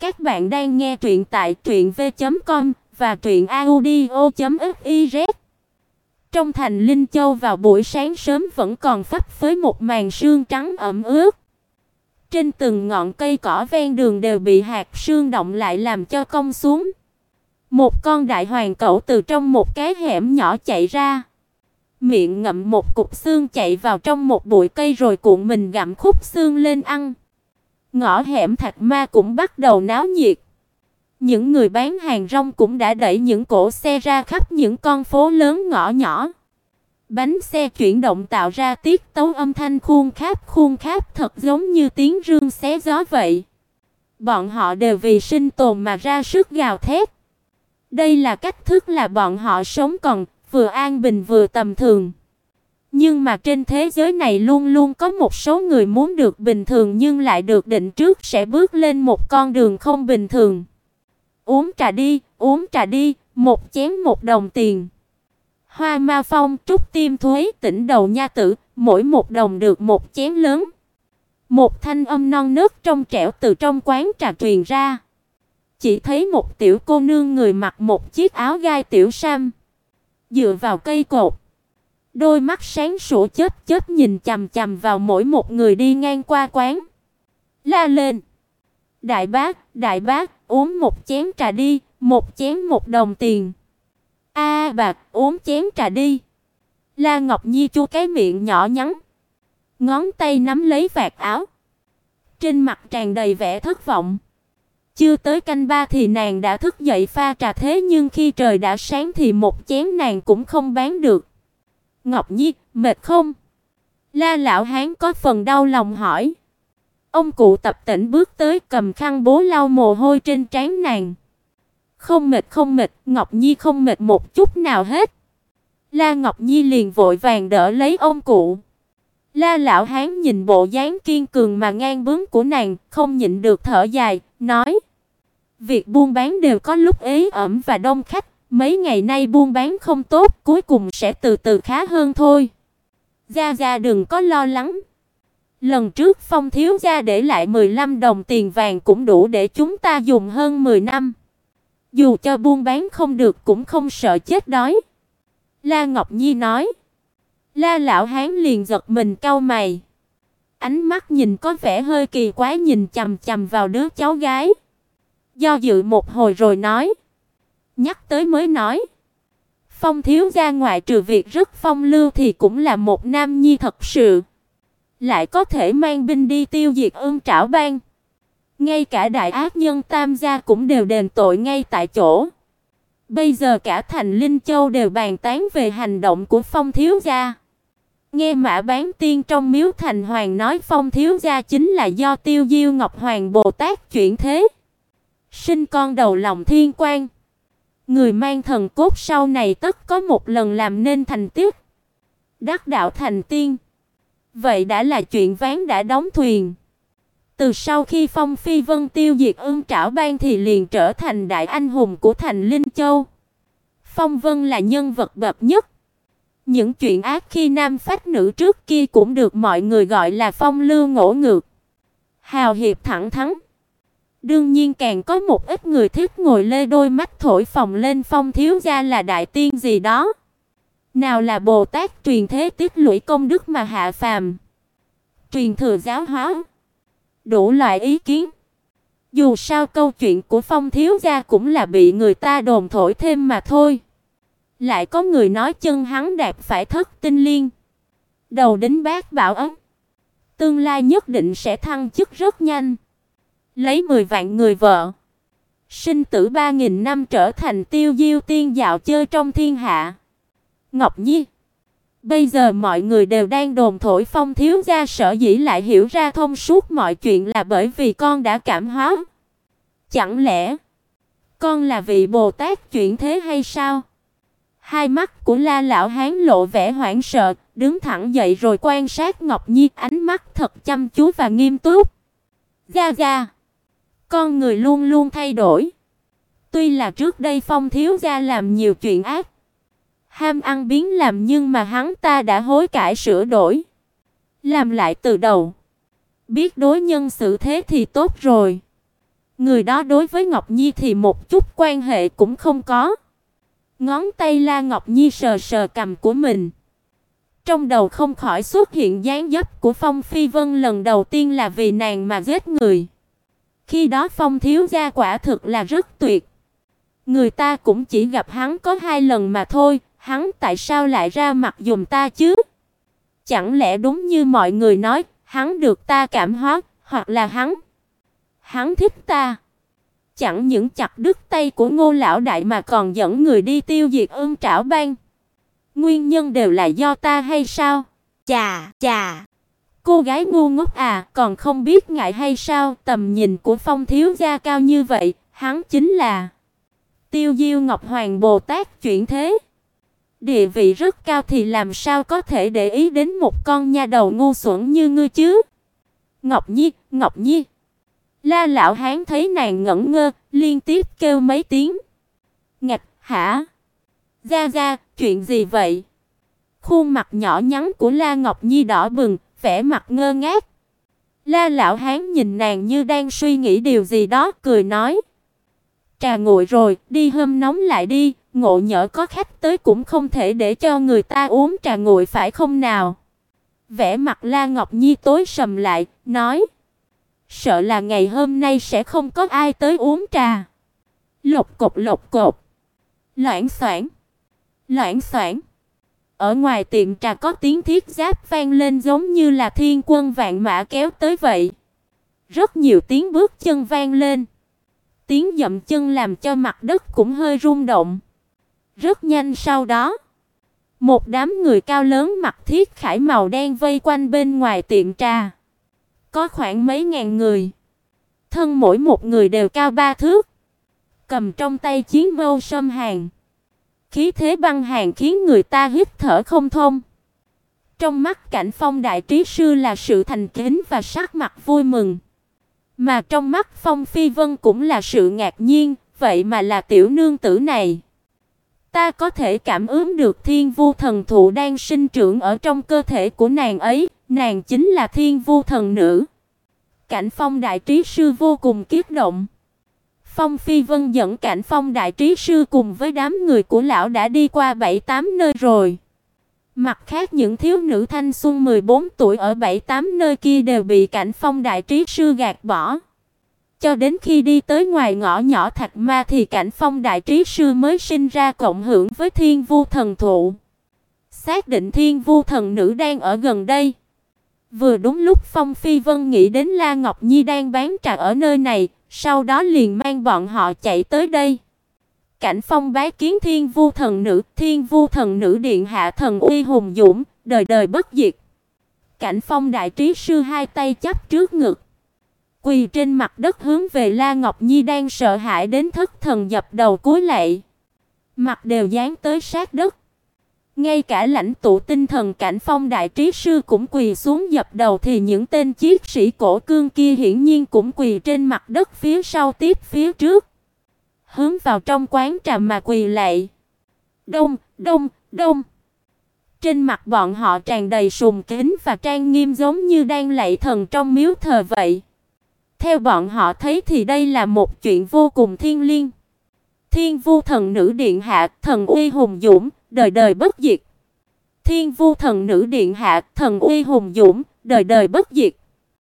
Các bạn đang nghe truyện tại truyệnv.com và truyệnaudio.fiz. Trong thành Linh Châu vào buổi sáng sớm vẫn còn phấp phới một màn sương trắng ẩm ướt. Trên từng ngọn cây cỏ ven đường đều bị hạt sương động lại làm cho cong xuống. Một con đại hoàng cẩu từ trong một cái hẻm nhỏ chạy ra, miệng ngậm một cục xương chạy vào trong một bụi cây rồi cuộn mình gặm khúc xương lên ăn. Ngõ hẻm Thạch Ma cũng bắt đầu náo nhiệt. Những người bán hàng rong cũng đã đẩy những cỗ xe ra khắp những con phố lớn ngõ nhỏ. Bánh xe chuyển động tạo ra tiết tấu âm thanh khuôn kháp khuôn kháp thật giống như tiếng rương xé gió vậy. Bọn họ đều vì sinh tồn mà ra sức gào thét. Đây là cách thức là bọn họ sống còn, vừa an bình vừa tầm thường. Nhưng mà trên thế giới này luôn luôn có một số người muốn được bình thường nhưng lại được định trước sẽ bước lên một con đường không bình thường. Uống trà đi, uống trà đi, một chén một đồng tiền. Hoa Ma Phong, trúc tim thuế, tỉnh đầu nha tử, mỗi một đồng được một chén lớn. Một thanh âm non nớt trong trẻo từ trong quán trà truyền ra. Chỉ thấy một tiểu cô nương người mặc một chiếc áo gai tiểu sam, dựa vào cây cột Đôi mắt sáng sủa chớp chớp nhìn chằm chằm vào mỗi một người đi ngang qua quán. La lên. Đại bác, đại bác, uống một chén trà đi, một chén một đồng tiền. A bạc, uống chén trà đi. La Ngọc Nhi chu cái miệng nhỏ nhắn, ngón tay nắm lấy vạt áo. Trên mặt tràn đầy vẻ thất vọng. Chưa tới canh ba thì nàng đã thức dậy pha trà thế nhưng khi trời đã sáng thì một chén nàng cũng không bán được. Ngọc Nhi, mệt không? La lão hán có phần đau lòng hỏi. Ông cụ tập tỉnh bước tới cầm khăn bố lau mồ hôi trên trán nàng. Không mệt không mệt, Ngọc Nhi không mệt một chút nào hết. La Ngọc Nhi liền vội vàng đỡ lấy ông cụ. La lão hán nhìn bộ dáng kiên cường mà ngang bướng của nàng, không nhịn được thở dài, nói: "Việc buôn bán đều có lúc ế ẩm và đông khách, Mấy ngày nay buôn bán không tốt, cuối cùng sẽ từ từ khá hơn thôi. Gia gia đừng có lo lắng. Lần trước Phong thiếu gia để lại 15 đồng tiền vàng cũng đủ để chúng ta dùng hơn 10 năm. Dù cho buôn bán không được cũng không sợ chết đói." La Ngọc Nhi nói. La lão hán liền giật mình cau mày. Ánh mắt nhìn có vẻ hơi kỳ quái nhìn chằm chằm vào đứa cháu gái. Do dự một hồi rồi nói: Nhắc tới mới nói, Phong thiếu gia ngoại trừ việc rất phong lưu thì cũng là một nam nhi thật sự, lại có thể mang binh đi tiêu diệt ương Trảo bang. Ngay cả đại ác nhân Tam gia cũng đều đền tội ngay tại chỗ. Bây giờ cả thành Linh Châu đều bàn tán về hành động của Phong thiếu gia. Nghe Mã Bán Tiên trong Miếu Thành Hoàng nói Phong thiếu gia chính là do Tiêu Diêu Ngọc Hoàng Bồ Tát chuyển thế, sinh con đầu lòng thiên quan. Người mang thần cốt sau này tất có một lần làm nên thành tiếc. Đắc đạo thành tiên. Vậy đã là chuyện ván đã đóng thuyền. Từ sau khi Phong Phi Vân tiêu diệt Ưng Trảo Bang thì liền trở thành đại anh hùng của thành Linh Châu. Phong Vân là nhân vật bậc nhất. Những chuyện ác khi nam phách nữ trước kia cũng được mọi người gọi là phong lưu ngỗ ngược. Hào hiệp thẳng thắn. Đương nhiên càng có một ít người thích ngồi lê đôi mắt thổi phồng lên phong thiếu gia là đại tiên gì đó. Nào là Bồ Tát truyền thế tích lũy công đức mà hạ phàm. Truyền thừa giáo hóa. Đủ loại ý kiến. Dù sao câu chuyện của phong thiếu gia cũng là bị người ta đồn thổi thêm mà thôi. Lại có người nói chân hắn đạp phải thất tinh liên. Đầu đến bát bảo ấm. Tương lai nhất định sẽ thăng chức rất nhanh lấy 10 vạn người vợ. Sinh tử 3000 năm trở thành tiêu diêu tiên dạo chơi trong thiên hạ. Ngọc Nhi, bây giờ mọi người đều đang đồn thổi Phong thiếu gia sở dĩ lại hiểu ra thông suốt mọi chuyện là bởi vì con đã cảm hóa. Chẳng lẽ con là vị Bồ Tát chuyển thế hay sao? Hai mắt của La lão hán lộ vẻ hoảng sợ, đứng thẳng dậy rồi quan sát Ngọc Nhi, ánh mắt thật chăm chú và nghiêm túc. "Ga ga, con người luôn luôn thay đổi. Tuy là trước đây Phong thiếu gia làm nhiều chuyện ác, ham ăn biến làm nhưng mà hắn ta đã hối cải sửa đổi, làm lại từ đầu. Biết đối nhân xử thế thì tốt rồi. Người đó đối với Ngọc Nhi thì một chút quan hệ cũng không có. Ngón tay La Ngọc Nhi sờ sờ cằm của mình. Trong đầu không khỏi xuất hiện dáng dấp của Phong Phi Vân lần đầu tiên là vì nàng mà giết người. Khi đó Phong thiếu gia quả thực là rất tuyệt. Người ta cũng chỉ gặp hắn có hai lần mà thôi, hắn tại sao lại ra mặt giùm ta chứ? Chẳng lẽ đúng như mọi người nói, hắn được ta cảm hóa, hoặc là hắn hắn thích ta? Chẳng những chặt đứt tay của Ngô lão đại mà còn dẫn người đi tiêu diệt Ưng Trảo Bang. Nguyên nhân đều là do ta hay sao? Chà, chà. Cô gái ngu ngốc à, còn không biết ngại hay sao? Tầm nhìn của Phong thiếu gia cao như vậy, hắn chính là Tiêu Diêu Ngọc Hoàng Bồ Tát chuyển thế. Địa vị rất cao thì làm sao có thể để ý đến một con nha đầu ngu xuẩn như ngươi chứ? Ngọc Nhi, Ngọc Nhi. La lão hán thấy nàng ngẩn ngơ, liên tiếp kêu mấy tiếng. Ngạch, hả? Gia gia, chuyện gì vậy? Khuôn mặt nhỏ nhắn của La Ngọc Nhi đỏ bừng, vẻ mặt ngơ ngác. La lão hán nhìn nàng như đang suy nghĩ điều gì đó, cười nói: "Trà nguội rồi, đi hâm nóng lại đi, ngộ nhỡ có khách tới cũng không thể để cho người ta uống trà nguội phải không nào?" Vẻ mặt La Ngọc Nhi tối sầm lại, nói: Sợ là ngày hôm nay sẽ không có ai tới uống trà. Lộc cộc lộc cộc. Loảng xoảng. Loảng xoảng. Ở ngoài tiệm trà có tiếng thiết giáp vang lên giống như là thiên quân vạn mã kéo tới vậy. Rất nhiều tiếng bước chân vang lên. Tiếng dậm chân làm cho mặt đất cũng hơi rung động. Rất nhanh sau đó, một đám người cao lớn mặc thiết khải màu đen vây quanh bên ngoài tiệm trà. Có khoảng mấy ngàn người. Thân mỗi một người đều cao ba thước. Cầm trong tay chiến mâu sâm hàn. Khí thế băng hàn khiến người ta hít thở không thông. Trong mắt Cảnh Phong đại trí sư là sự thành kính và sắc mặt vui mừng. Mà trong mắt Phong Phi Vân cũng là sự ngạc nhiên, vậy mà là tiểu nương tử này. Ta có thể cảm ứng được Thiên Vu thần thụ đang sinh trưởng ở trong cơ thể của nàng ấy, nàng chính là Thiên Vu thần nữ. Cảnh Phong đại trí sư vô cùng kích động. Phong Phi Vân dẫn Cảnh Phong đại trí sư cùng với đám người của lão đã đi qua 7-8 nơi rồi. Mặt khác những thiếu nữ thanh xuân 14 tuổi ở 7-8 nơi kia đều bị Cảnh Phong đại trí sư gạt bỏ. Cho đến khi đi tới ngoài ngõ nhỏ Thạch Ma thì Cảnh Phong đại trí sư mới sinh ra cộng hưởng với Thiên Vu thần thụ. Xác định Thiên Vu thần nữ đang ở gần đây. Vừa đúng lúc Phong Phi Vân nghĩ đến La Ngọc Nhi đang bán trà ở nơi này, sau đó liền mang bọn họ chạy tới đây. Cảnh Phong bái kiến Thiên Vu thần nữ, Thiên Vu thần nữ điện hạ thần uy hùng dũng, đời đời bất diệt. Cảnh Phong đại trí sư hai tay chắp trước ngực, quỳ trên mặt đất hướng về La Ngọc Nhi đang sợ hãi đến thất thần dập đầu cúi lạy. Mặt đều dán tới sát đất. Ngay cả lãnh tụ tinh thần cảnh phong đại trí sư cũng quỳ xuống dập đầu thì những tên chiếc sĩ cổ cương kia hiển nhiên cũng quỳ trên mặt đất phía sau tiếp phía trước. Hướng vào trong quán trà mà quỳ lạy. Đông, đông, đông. Trên mặt bọn họ tràn đầy sùng kính và trang nghiêm giống như đang lạy thần trong miếu thờ vậy. Theo bọn họ thấy thì đây là một chuyện vô cùng thiêng liêng. Thiên Vu thần nữ điện hạ, thần uy hùng dũng, đời đời bất diệt. Thiên Vu thần nữ điện hạ, thần uy hùng dũng, đời đời bất diệt.